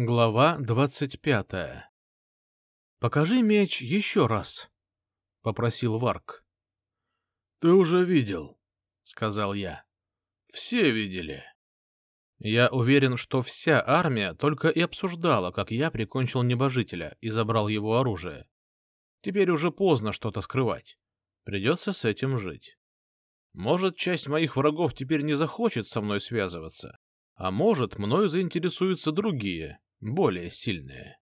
Глава двадцать пятая «Покажи меч еще раз», — попросил Варк. «Ты уже видел», — сказал я. «Все видели». Я уверен, что вся армия только и обсуждала, как я прикончил небожителя и забрал его оружие. Теперь уже поздно что-то скрывать. Придется с этим жить. Может, часть моих врагов теперь не захочет со мной связываться, а может, мною заинтересуются другие, более сильные.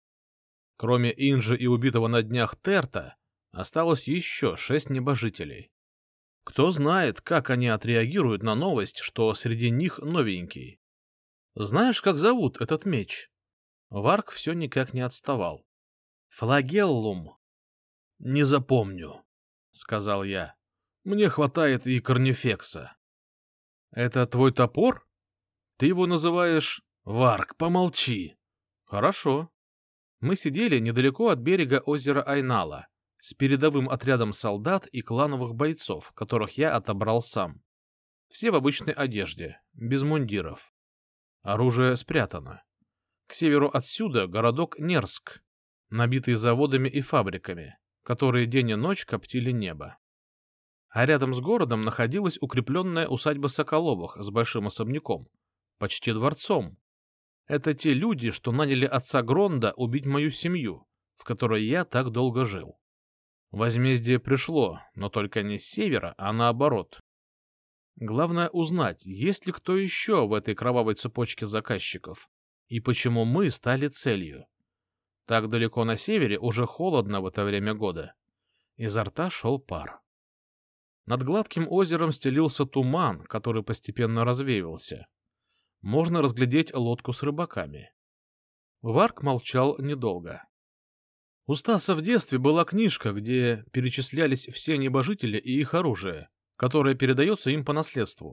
Кроме Инжи и убитого на днях Терта, осталось еще шесть небожителей. Кто знает, как они отреагируют на новость, что среди них новенький. Знаешь, как зовут этот меч? Варк все никак не отставал. Флагеллум. Не запомню, сказал я. Мне хватает и корнифекса. Это твой топор? Ты его называешь... Варк, помолчи. Хорошо. Мы сидели недалеко от берега озера Айнала, с передовым отрядом солдат и клановых бойцов, которых я отобрал сам. Все в обычной одежде, без мундиров. Оружие спрятано. К северу отсюда городок Нерск, набитый заводами и фабриками, которые день и ночь коптили небо. А рядом с городом находилась укрепленная усадьба Соколовых с большим особняком, почти дворцом. Это те люди, что наняли отца Гронда убить мою семью, в которой я так долго жил. Возмездие пришло, но только не с севера, а наоборот. Главное узнать, есть ли кто еще в этой кровавой цепочке заказчиков, и почему мы стали целью. Так далеко на севере уже холодно в это время года. Изо рта шел пар. Над гладким озером стелился туман, который постепенно развеивался. Можно разглядеть лодку с рыбаками. Варк молчал недолго. У Стаса в детстве была книжка, где перечислялись все небожители и их оружие, которое передается им по наследству.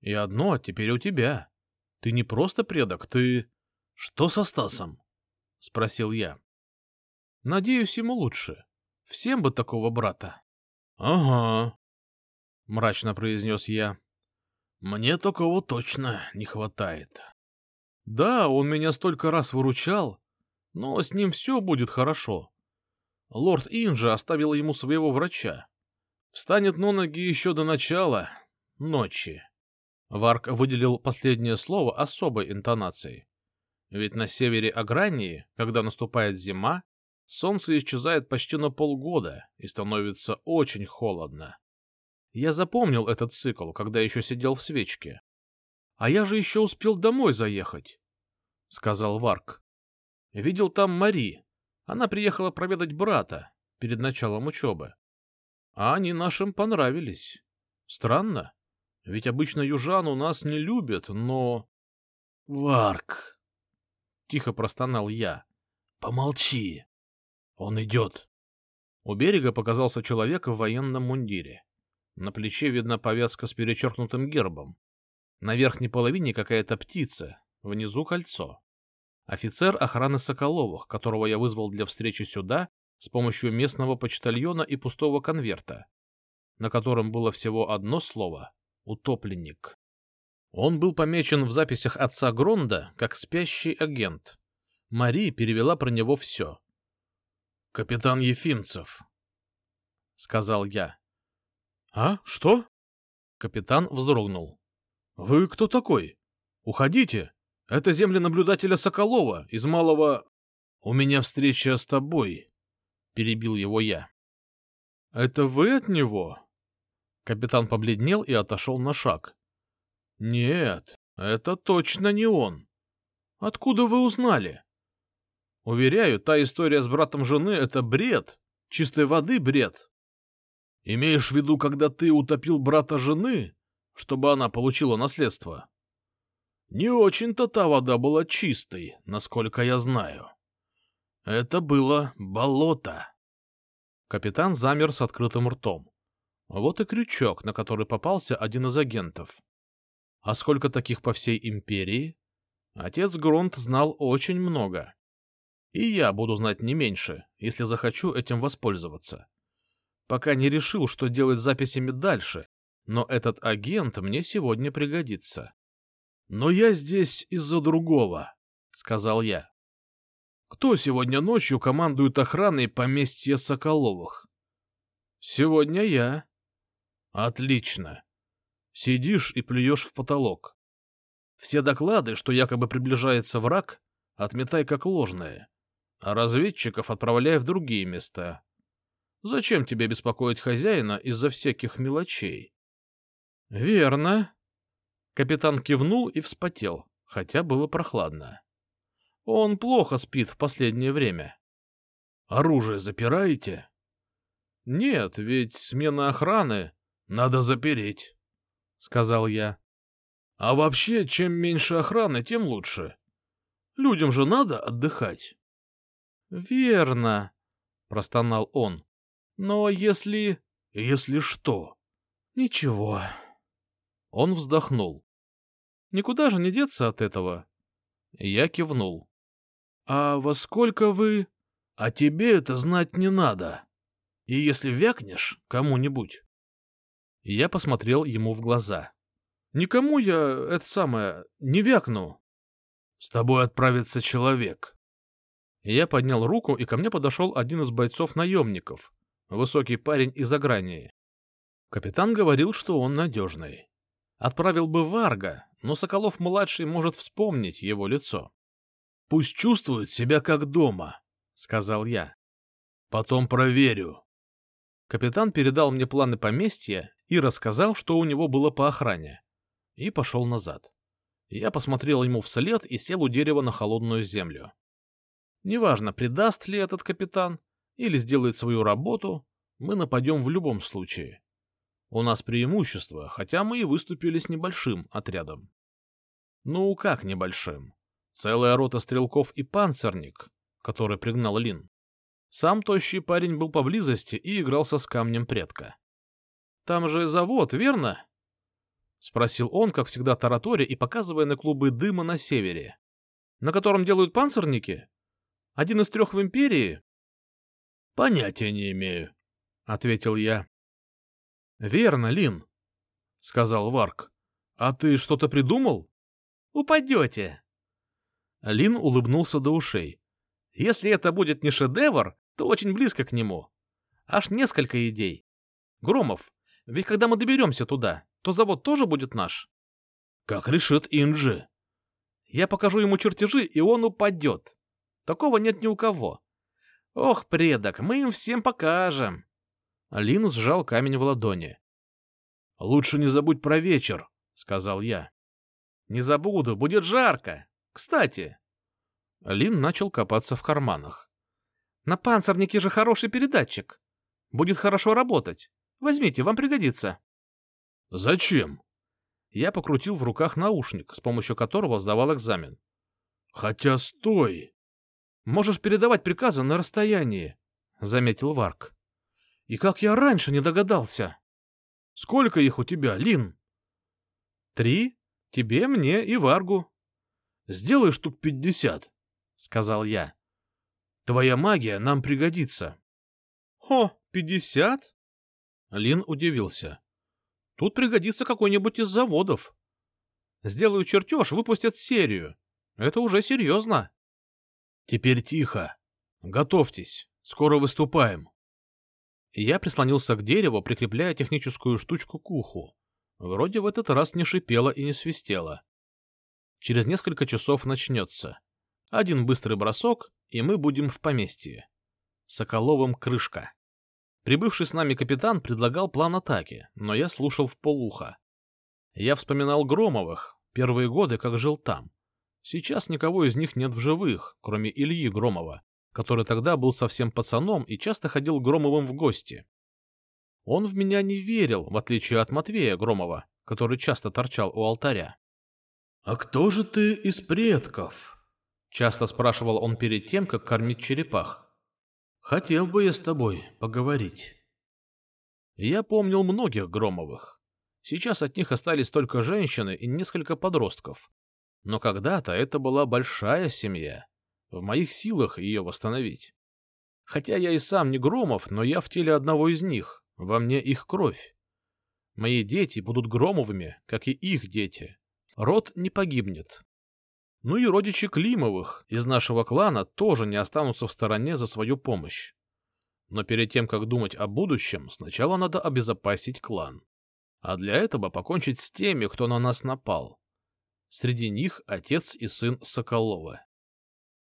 И одно теперь у тебя. Ты не просто предок, ты... Что со Стасом? — спросил я. Надеюсь, ему лучше. Всем бы такого брата. — Ага, — мрачно произнес я. — Мне такого точно не хватает. — Да, он меня столько раз выручал, но с ним все будет хорошо. Лорд Инжи оставил ему своего врача. Встанет на ноги еще до начала ночи. Варк выделил последнее слово особой интонацией. Ведь на севере Агрании, когда наступает зима, солнце исчезает почти на полгода и становится очень холодно. Я запомнил этот цикл, когда еще сидел в свечке. — А я же еще успел домой заехать, — сказал Варк. Видел там Мари. Она приехала проведать брата перед началом учебы. А они нашим понравились. Странно, ведь обычно южан у нас не любят, но... — Варк! — тихо простонал я. — Помолчи. Он идет. У берега показался человек в военном мундире. На плече видна повязка с перечеркнутым гербом. На верхней половине какая-то птица, внизу кольцо. Офицер охраны Соколовых, которого я вызвал для встречи сюда с помощью местного почтальона и пустого конверта, на котором было всего одно слово — «утопленник». Он был помечен в записях отца Гронда как спящий агент. Мари перевела про него все. «Капитан Ефимцев», — сказал я. «А? Что?» Капитан вздрогнул. «Вы кто такой? Уходите!» Это земли наблюдателя Соколова из малого... — У меня встреча с тобой, — перебил его я. — Это вы от него? Капитан побледнел и отошел на шаг. — Нет, это точно не он. Откуда вы узнали? — Уверяю, та история с братом жены — это бред, чистой воды бред. — Имеешь в виду, когда ты утопил брата жены, чтобы она получила наследство? — не очень-то та вода была чистой, насколько я знаю. Это было болото. Капитан замер с открытым ртом. Вот и крючок, на который попался один из агентов. А сколько таких по всей империи? Отец Грунт знал очень много. И я буду знать не меньше, если захочу этим воспользоваться. Пока не решил, что делать с записями дальше, но этот агент мне сегодня пригодится. — Но я здесь из-за другого, — сказал я. Кто сегодня ночью командует охраной поместья Соколовых? Сегодня я. Отлично. Сидишь и плюешь в потолок. Все доклады, что якобы приближается враг, отметай как ложные, а разведчиков отправляй в другие места. Зачем тебе беспокоить хозяина из-за всяких мелочей? — Верно. Капитан кивнул и вспотел, хотя было прохладно. Он плохо спит в последнее время. — Оружие запираете? — Нет, ведь смена охраны надо запереть, — сказал я. — А вообще, чем меньше охраны, тем лучше. Людям же надо отдыхать. — Верно, — простонал он. — Но если... — Если что? — Ничего. Он вздохнул. — Никуда же не деться от этого. Я кивнул. — А во сколько вы... — А тебе это знать не надо. И если вякнешь кому-нибудь... Я посмотрел ему в глаза. — Никому я, это самое, не вякну. — С тобой отправится человек. Я поднял руку, и ко мне подошел один из бойцов-наемников, высокий парень из Агрании. Капитан говорил, что он надежный. Отправил бы Варга, но Соколов-младший может вспомнить его лицо. — Пусть чувствует себя как дома, — сказал я. — Потом проверю. Капитан передал мне планы поместья и рассказал, что у него было по охране, и пошел назад. Я посмотрел ему вслед и сел у дерева на холодную землю. Неважно, предаст ли этот капитан или сделает свою работу, мы нападем в любом случае. У нас преимущество, хотя мы и выступили с небольшим отрядом. Ну, как небольшим? Целая рота стрелков и панцирник, который пригнал Лин. Сам тощий парень был поблизости и игрался с камнем предка. Там же завод, верно? — спросил он, как всегда тараторя и показывая на клубы дыма на севере. — На котором делают панцирники? Один из трех в империи? — Понятия не имею, — ответил я. — Верно, Лин, — сказал Варк. — А ты что-то придумал? — Упадете. Лин улыбнулся до ушей. — Если это будет не шедевр, то очень близко к нему. Аж несколько идей. Громов, ведь когда мы доберемся туда, то завод тоже будет наш? — Как решит Инджи. Я покажу ему чертежи, и он упадет. Такого нет ни у кого. Ох, предок, мы им всем покажем. Линус сжал камень в ладони. — Лучше не забудь про вечер, — сказал я. — Не забуду, будет жарко. Кстати. Лин начал копаться в карманах. — На панцирнике же хороший передатчик. Будет хорошо работать. Возьмите, вам пригодится. — Зачем? Я покрутил в руках наушник, с помощью которого сдавал экзамен. — Хотя стой! — Можешь передавать приказы на расстоянии, — заметил Варк. — И как я раньше не догадался. — Сколько их у тебя, Лин? — Три. Тебе, мне и Варгу. — Сделай штук пятьдесят, — сказал я. — Твоя магия нам пригодится. — О, пятьдесят? Лин удивился. Тут пригодится какой-нибудь из заводов. Сделаю чертеж, выпустят серию. Это уже серьезно. Теперь тихо. Готовьтесь. Скоро выступаем. Я прислонился к дереву, прикрепляя техническую штучку к уху. Вроде в этот раз не шипело и не свистело. Через несколько часов начнется. Один быстрый бросок, и мы будем в поместье. Соколовым крышка. Прибывший с нами капитан предлагал план атаки, но я слушал в полуха. Я вспоминал Громовых, первые годы, как жил там. Сейчас никого из них нет в живых, кроме Ильи Громова, который тогда был совсем пацаном и часто ходил Громовым в гости. Он в меня не верил, в отличие от Матвея Громова, который часто торчал у алтаря. — А кто же ты из предков? — часто спрашивал он перед тем, как кормить черепах. Хотел бы я с тобой поговорить. Я помнил многих Громовых. Сейчас от них остались только женщины и несколько подростков. Но когда-то это была большая семья. В моих силах ее восстановить. Хотя я и сам не Громов, но я в теле одного из них, во мне их кровь. Мои дети будут Громовыми, как и их дети. Род не погибнет. Ну и родичи Климовых из нашего клана тоже не останутся в стороне за свою помощь. Но перед тем, как думать о будущем, сначала надо обезопасить клан. А для этого покончить с теми, кто на нас напал. Среди них отец и сын Соколова.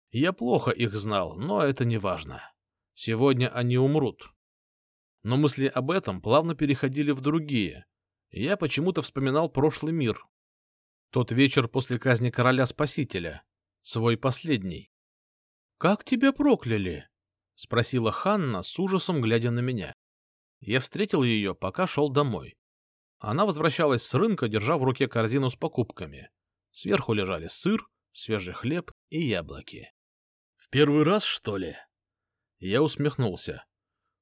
Я плохо их знал, но это не важно. Сегодня они умрут. Но мысли об этом плавно переходили в другие. Я почему-то вспоминал прошлый мир, тот вечер после казни короля-спасителя. Свой последний. — Как тебя прокляли? — спросила Ханна с ужасом, глядя на меня. Я встретил ее, пока шел домой. Она возвращалась с рынка, держа в руке корзину с покупками. Сверху лежали сыр, свежий хлеб и яблоки. — В первый раз, что ли? Я усмехнулся.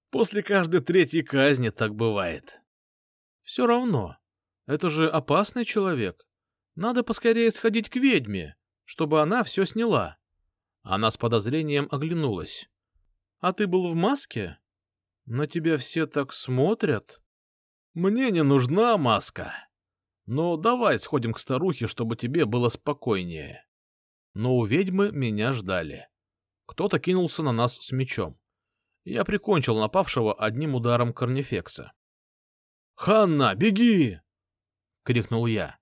После каждой третьей казни так бывает. — Все равно. Это же опасный человек. Надо поскорее сходить к ведьме, чтобы она все сняла. Она с подозрением оглянулась. — А ты был в маске? На тебя все так смотрят. — Мне не нужна маска. Но давай сходим к старухе, чтобы тебе было спокойнее. Но у ведьмы меня ждали. Кто-то кинулся на нас с мечом. Я прикончил напавшего одним ударом корнифекса. — Ханна, беги! — крикнул я.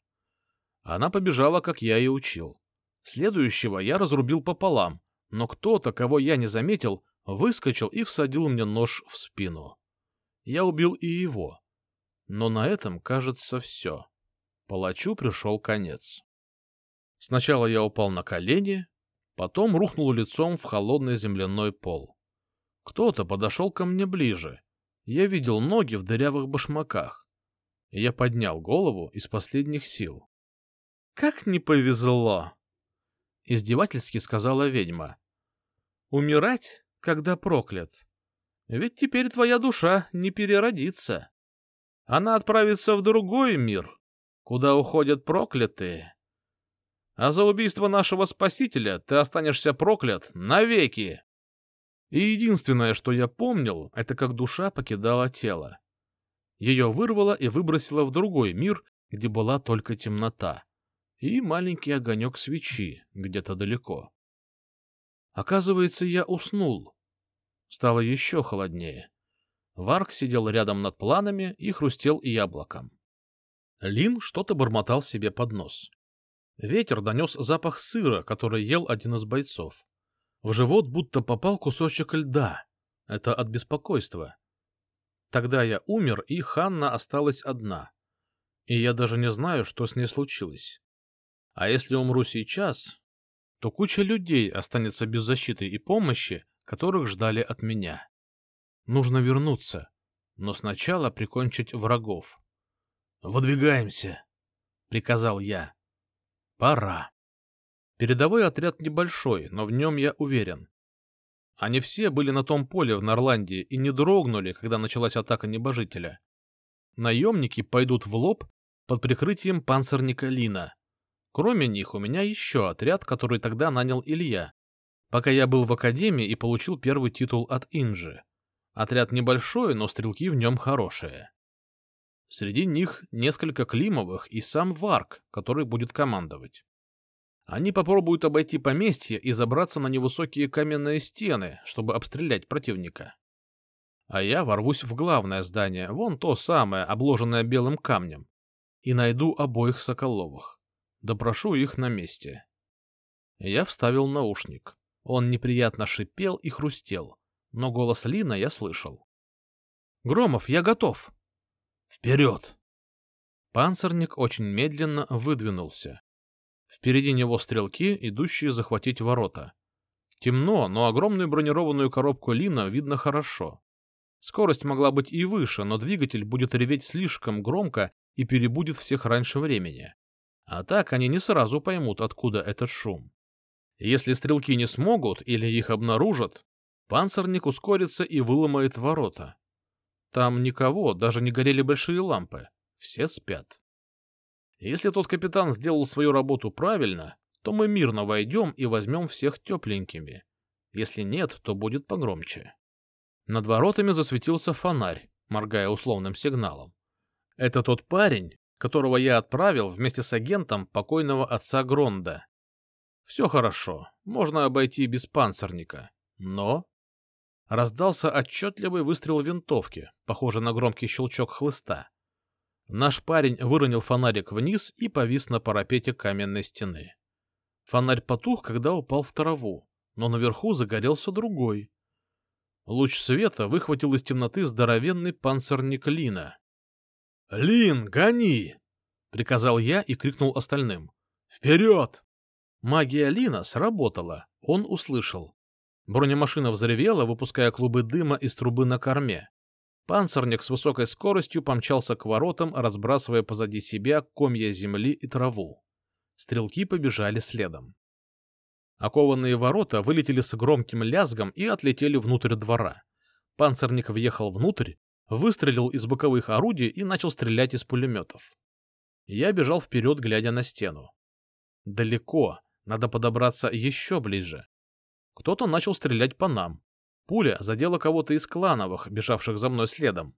Она побежала, как я и учил. Следующего я разрубил пополам, но кто-то, кого я не заметил, выскочил и всадил мне нож в спину. Я убил и его. Но на этом, кажется, все. Палачу пришел конец. Сначала я упал на колени, потом рухнул лицом в холодный земляной пол. Кто-то подошел ко мне ближе. Я видел ноги в дырявых башмаках. Я поднял голову из последних сил. Как не повезло! Издевательски сказала ведьма. Умирать, когда проклят. Ведь теперь твоя душа не переродится. Она отправится в другой мир, куда уходят проклятые. А за убийство нашего спасителя ты останешься проклят навеки. И единственное, что я помнил, это как душа покидала тело. Ее вырвало и выбросило в другой мир, где была только темнота и маленький огонек свечи где-то далеко. Оказывается, я уснул. Стало еще холоднее. Варк сидел рядом над планами и хрустел яблоком. Лин что-то бормотал себе под нос. Ветер донес запах сыра, который ел один из бойцов. В живот будто попал кусочек льда. Это от беспокойства. Тогда я умер, и Ханна осталась одна. И я даже не знаю, что с ней случилось. А если умру сейчас, то куча людей останется без защиты и помощи, которых ждали от меня. Нужно вернуться, но сначала прикончить врагов. «Выдвигаемся», — приказал я. «Пора». Передовой отряд небольшой, но в нем я уверен. Они все были на том поле в Норландии и не дрогнули, когда началась атака небожителя. Наемники пойдут в лоб под прикрытием панцирника Лина. Кроме них у меня еще отряд, который тогда нанял Илья, пока я был в академии и получил первый титул от Инжи. Отряд небольшой, но стрелки в нем хорошие. Среди них несколько Климовых и сам Варк, который будет командовать. Они попробуют обойти поместье и забраться на невысокие каменные стены, чтобы обстрелять противника. А я ворвусь в главное здание, вон то самое, обложенное белым камнем, и найду обоих Соколовых. Допрошу их на месте. Я вставил наушник. Он неприятно шипел и хрустел, но голос Лина я слышал. «Громов, я готов!» «Вперед!» Панцирник очень медленно выдвинулся. Впереди него стрелки, идущие захватить ворота. Темно, но огромную бронированную коробку Лина видно хорошо. Скорость могла быть и выше, но двигатель будет реветь слишком громко и перебудет всех раньше времени. А так они не сразу поймут, откуда этот шум. Если стрелки не смогут или их обнаружат, панцирник ускорится и выломает ворота. Там никого, даже не горели большие лампы. Все спят. Если тот капитан сделал свою работу правильно, то мы мирно войдем и возьмем всех тепленькими. Если нет, то будет погромче. Над воротами засветился фонарь, моргая условным сигналом. Это тот парень, которого я отправил вместе с агентом покойного отца Гронда. Все хорошо, можно обойти без панцирника. Но... Раздался отчетливый выстрел винтовки, похожий на громкий щелчок хлыста. Наш парень выронил фонарик вниз и повис на парапете каменной стены. Фонарь потух, когда упал в траву, но наверху загорелся другой. Луч света выхватил из темноты здоровенный панцирник Лина. «Лин, гони!» — приказал я и крикнул остальным. «Вперед!» Магия Лина сработала, он услышал. Бронемашина взревела, выпуская клубы дыма из трубы на корме. Панцирник с высокой скоростью помчался к воротам, разбрасывая позади себя комья земли и траву. Стрелки побежали следом. Окованные ворота вылетели с громким лязгом и отлетели внутрь двора. Панцирник въехал внутрь, выстрелил из боковых орудий и начал стрелять из пулеметов. Я бежал вперед, глядя на стену. Далеко, надо подобраться еще ближе. Кто-то начал стрелять по нам. Пуля задела кого-то из клановых, бежавших за мной следом.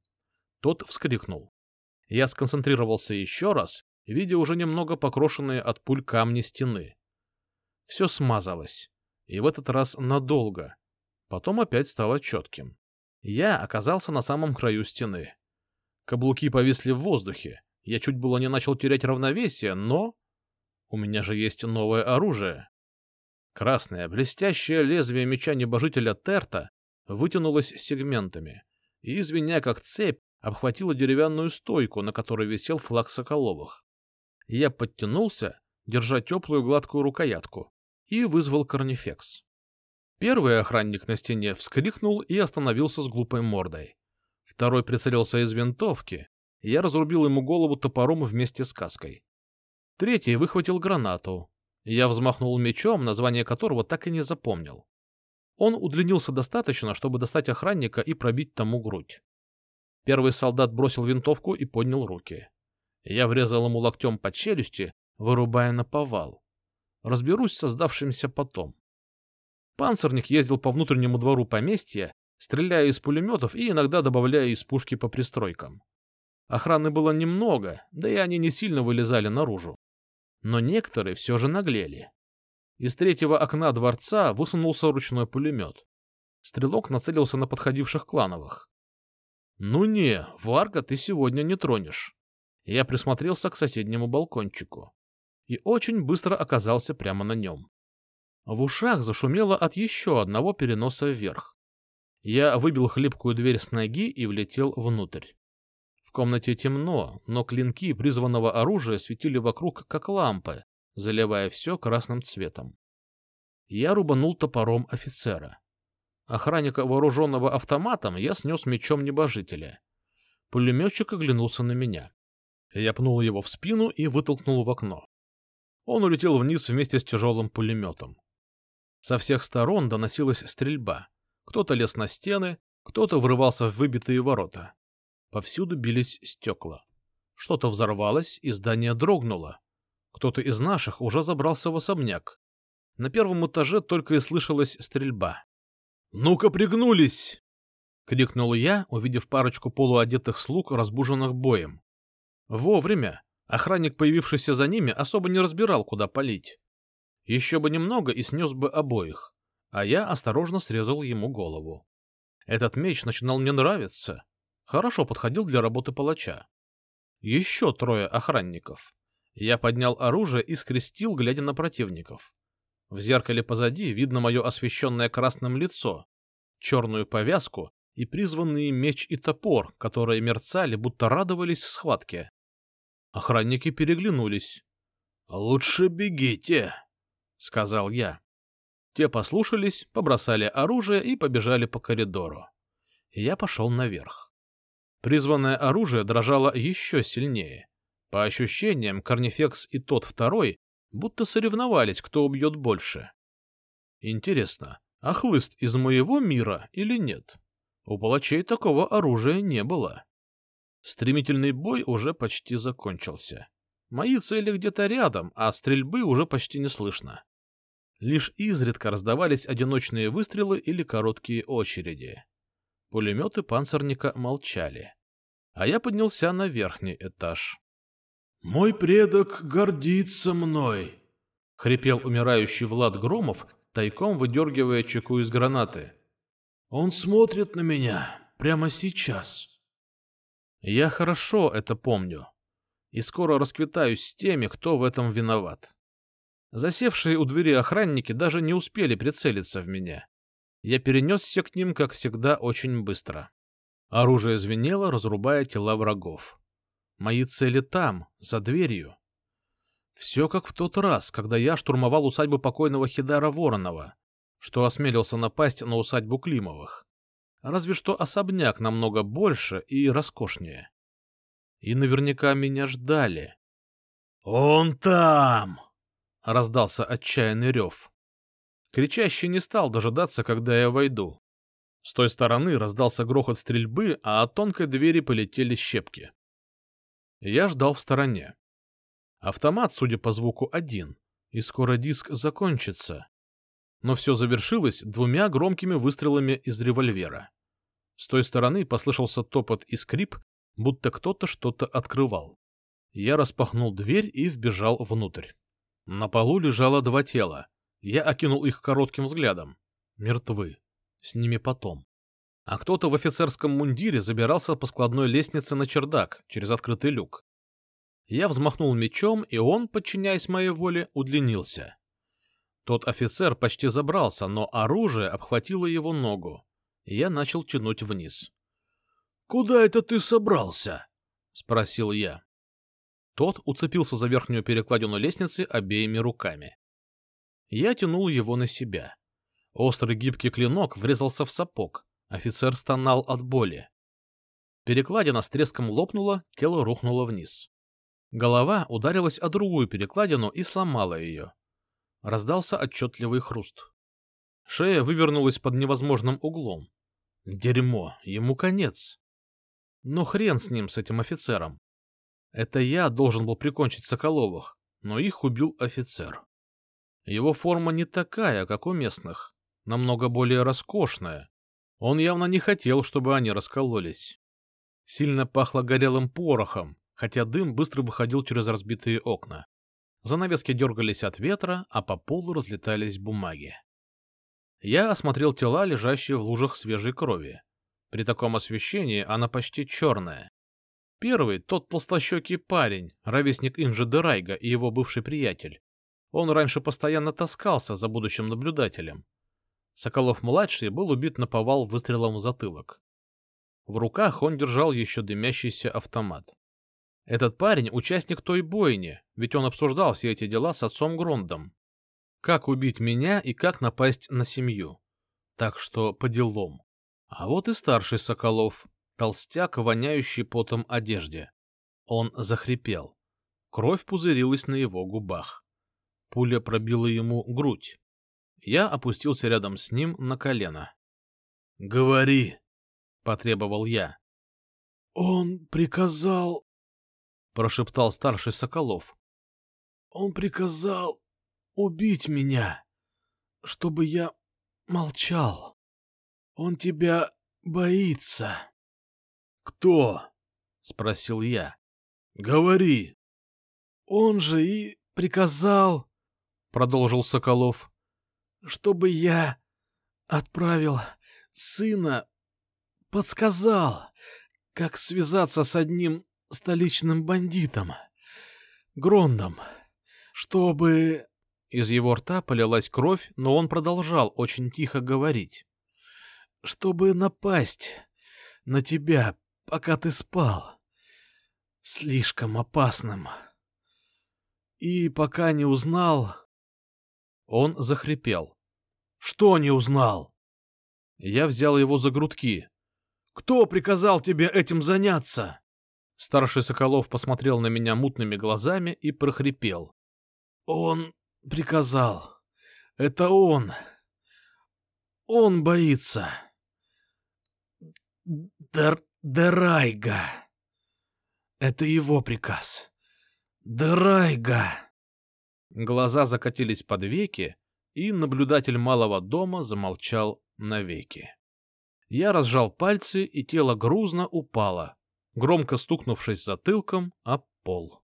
Тот вскрикнул. Я сконцентрировался еще раз, видя уже немного покрошенные от пуль камни стены. Все смазалось. И в этот раз надолго. Потом опять стало четким. Я оказался на самом краю стены. Каблуки повисли в воздухе. Я чуть было не начал терять равновесие, но... У меня же есть новое оружие. Красное, блестящее лезвие меча небожителя Терта вытянулась сегментами и, извиня как цепь, обхватила деревянную стойку, на которой висел флаг Соколовых. Я подтянулся, держа теплую гладкую рукоятку, и вызвал корнифекс. Первый охранник на стене вскрикнул и остановился с глупой мордой. Второй прицелился из винтовки, и я разрубил ему голову топором вместе с каской. Третий выхватил гранату. Я взмахнул мечом, название которого так и не запомнил. Он удлинился достаточно, чтобы достать охранника и пробить тому грудь. Первый солдат бросил винтовку и поднял руки. Я врезал ему локтем по челюсти, вырубая на повал. Разберусь с создавшимся потом. Панцирник ездил по внутреннему двору поместья, стреляя из пулеметов и иногда добавляя из пушки по пристройкам. Охраны было немного, да и они не сильно вылезали наружу. Но некоторые все же наглели. Из третьего окна дворца высунулся ручной пулемет. Стрелок нацелился на подходивших клановых. «Ну не, Варга ты сегодня не тронешь». Я присмотрелся к соседнему балкончику и очень быстро оказался прямо на нем. В ушах зашумело от еще одного переноса вверх. Я выбил хлипкую дверь с ноги и влетел внутрь. В комнате темно, но клинки призванного оружия светили вокруг, как лампы, заливая все красным цветом. Я рубанул топором офицера. Охранника, вооруженного автоматом, я снес мечом небожителя. Пулеметчик оглянулся на меня. Я пнул его в спину и вытолкнул в окно. Он улетел вниз вместе с тяжелым пулеметом. Со всех сторон доносилась стрельба. Кто-то лез на стены, кто-то врывался в выбитые ворота. Повсюду бились стекла. Что-то взорвалось, и здание дрогнуло. Кто-то из наших уже забрался в особняк. На первом этаже только и слышалась стрельба. «Ну-ка, пригнулись!» — крикнул я, увидев парочку полуодетых слуг, разбуженных боем. Вовремя. Охранник, появившийся за ними, особо не разбирал, куда палить. Еще бы немного и снес бы обоих, а я осторожно срезал ему голову. Этот меч начинал мне нравиться. Хорошо подходил для работы палача. Еще трое охранников. Я поднял оружие и скрестил, глядя на противников. В зеркале позади видно мое освещенное красным лицо, черную повязку и призванные меч и топор, которые мерцали, будто радовались схватке. Охранники переглянулись. «Лучше бегите», — сказал я. Те послушались, побросали оружие и побежали по коридору. Я пошел наверх. Призванное оружие дрожало еще сильнее. По ощущениям, Корнифекс и тот второй будто соревновались, кто убьет больше. Интересно, а хлыст из моего мира или нет? У палачей такого оружия не было. Стремительный бой уже почти закончился. Мои цели где-то рядом, а стрельбы уже почти не слышно. Лишь изредка раздавались одиночные выстрелы или короткие очереди. Пулеметы панцирника молчали. А я поднялся на верхний этаж. «Мой предок гордится мной», — хрипел умирающий Влад Громов, тайком выдергивая чеку из гранаты. Он смотрит на меня прямо сейчас. Я хорошо это помню. И скоро расквитаюсь с теми, кто в этом виноват. Засевшие у двери охранники даже не успели прицелиться в меня. Я перенесся к ним, как всегда, очень быстро. Оружие звенело, разрубая тела врагов. Мои цели там, за дверью. Все как в тот раз, когда я штурмовал усадьбу покойного Хидара Воронова, что осмелился напасть на усадьбу Климовых. Разве что особняк намного больше и роскошнее. И наверняка меня ждали. «Он там!» — раздался отчаянный рев. Кричащий не стал дожидаться, когда я войду. С той стороны раздался грохот стрельбы, а от тонкой двери полетели щепки. Я ждал в стороне. Автомат, судя по звуку, один, и скоро диск закончится. Но все завершилось двумя громкими выстрелами из револьвера. С той стороны послышался топот и скрип, будто кто-то что-то открывал. Я распахнул дверь и вбежал внутрь. На полу лежало два тела. Я окинул их коротким взглядом. Мертвы. С ними потом. А кто-то в офицерском мундире забирался по складной лестнице на чердак через открытый люк. Я взмахнул мечом, и он, подчиняясь моей воле, удлинился. Тот офицер почти забрался, но оружие обхватило его ногу. Я начал тянуть вниз. — Куда это ты собрался? — спросил я. Тот уцепился за верхнюю перекладину лестницы обеими руками. Я тянул его на себя. Острый гибкий клинок врезался в сапог. Офицер стонал от боли. Перекладина с треском лопнула, тело рухнуло вниз. Голова ударилась о другую перекладину и сломала ее. Раздался отчетливый хруст. Шея вывернулась под невозможным углом. Дерьмо, ему конец. Но хрен с ним, с этим офицером. Это я должен был прикончить Соколовых, но их убил офицер. Его форма не такая, как у местных, намного более роскошная. Он явно не хотел, чтобы они раскололись. Сильно пахло горелым порохом, хотя дым быстро выходил через разбитые окна. Занавески дергались от ветра, а по полу разлетались бумаги. Я осмотрел тела, лежащие в лужах свежей крови. При таком освещении она почти черная. Первый — тот толстощекий парень, ровесник Инжи Дерайга и его бывший приятель. Он раньше постоянно таскался за будущим наблюдателем. Соколов-младший был убит на повал выстрелом в затылок. В руках он держал еще дымящийся автомат. Этот парень — участник той бойни, ведь он обсуждал все эти дела с отцом Грондом. Как убить меня и как напасть на семью. Так что по делам. А вот и старший Соколов, толстяк, воняющий потом одежде. Он захрипел. Кровь пузырилась на его губах. Пуля пробила ему грудь. Я опустился рядом с ним на колено. — Говори, — потребовал я. — Он приказал... — прошептал старший Соколов. — Он приказал убить меня, чтобы я молчал. Он тебя боится. — Кто? — спросил я. — Говори. — Он же и приказал, — продолжил Соколов, — чтобы я отправил сына, подсказал, как связаться с одним столичным бандитом, Грондом, чтобы... Из его рта полилась кровь, но он продолжал очень тихо говорить. Чтобы напасть на тебя, пока ты спал. Слишком опасным. И пока не узнал... Он захрипел. Что не узнал? Я взял его за грудки. Кто приказал тебе этим заняться? Старший Соколов посмотрел на меня мутными глазами и прохрипел. Он приказал. Это он. Он боится. Дер... Дерайга. Это его приказ. Дерайга. Глаза закатились под веки, и наблюдатель малого дома замолчал навеки. Я разжал пальцы, и тело грузно упало, громко стукнувшись затылком об пол.